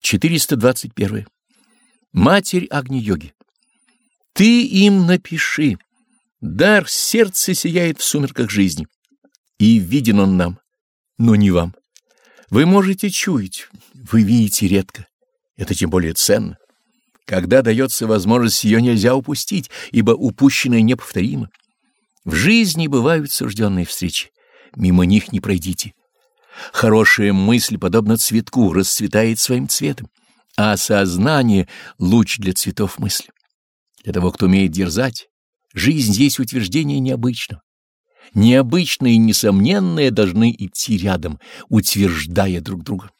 421. Матерь Агни-йоги. Ты им напиши. Дар сердца сияет в сумерках жизни. И виден он нам, но не вам. Вы можете чуять, вы видите редко. Это тем более ценно. Когда дается возможность, ее нельзя упустить, ибо упущенное неповторимо. В жизни бывают сужденные встречи. Мимо них не пройдите. Хорошая мысль, подобно цветку, расцветает своим цветом, а сознание — луч для цветов мысли. Для того, кто умеет дерзать, жизнь здесь утверждение необычного. Необычное и несомненное должны идти рядом, утверждая друг друга.